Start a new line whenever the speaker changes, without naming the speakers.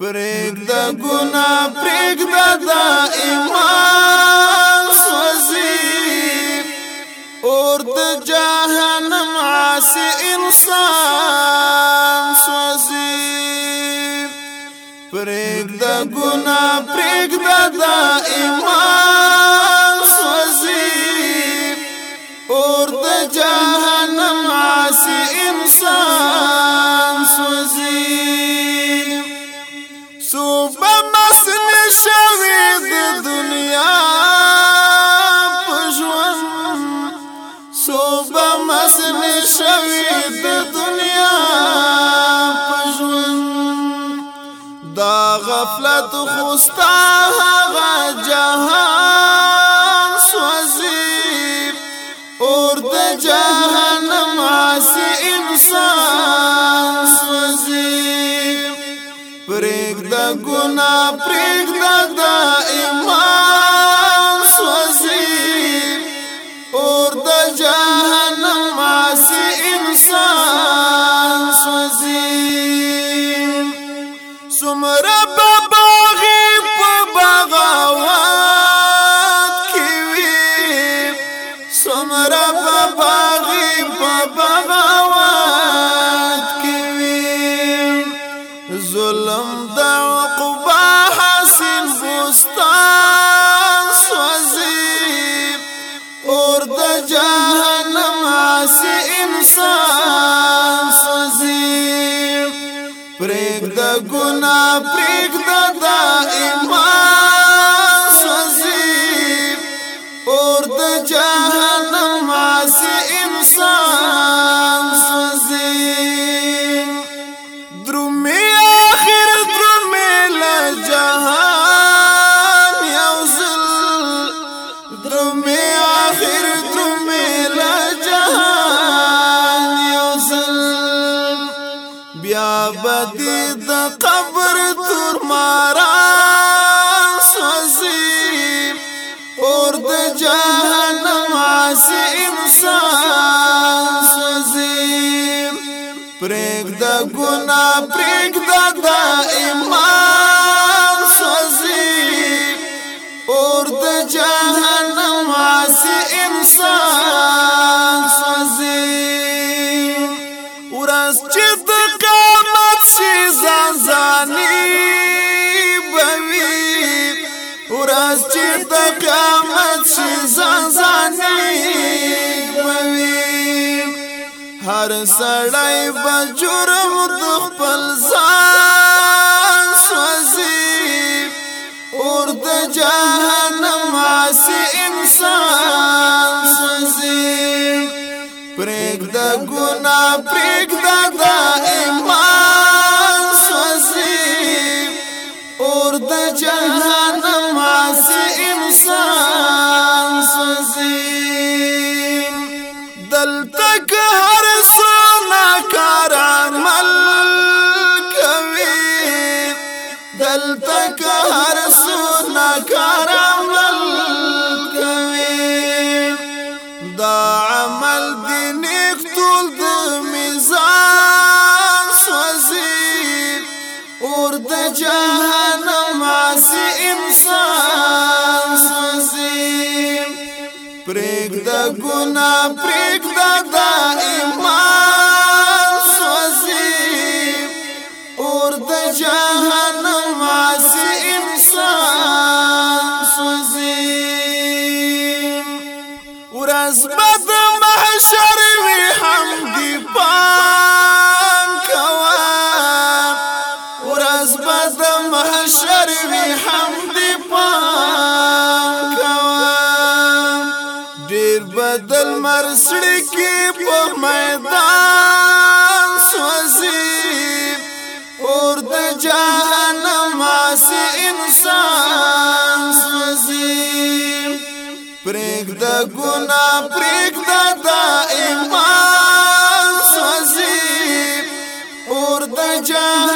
پریک دا گنا پریک دا دا ایمان سوزی اور دا جہنم عاسی انسان سوزی پریک دا گنا پریک دا دا ایمان صوبه مسل شوی د دنیا پژوند دا غفلت خوستا هغه جهان سوزی اور د جهنم عاصی انسان سوزی پرېږده ګناه پرېږده د ایمان باغ په باغ ګنا پرېږده دا ایمان بیا بدی د قبر تور مارا سوزی اور د جهنم عاصم انسان سوزی پرګ د ګنا پرګ د ورځ چې د قیامت شي ځان ځاني بوي ورځ چې د قیامت شي ځان ځاني بوي هر سړی به جرم د خپل ځان د ګنا پرېګ د ایمان سوزي اور د جهنم عاصي انسان سوزي دلتک هر سونا کار عمل کوي دلتک هر سونا کار عمل دی نیک ټول د میزان سوزي اور د جهنم ماسي انسان سوزي پرېګ د ګنا پرېګ د ایمان سوزي اور د جهنم ورځ بد محشر وی هم دی پام کوا ورځ بد محشر وی هم دی پام کوا ډیر بدل مرسړي کې په میدان پریک د ګنا پریک د دائم سوزي اور د جهان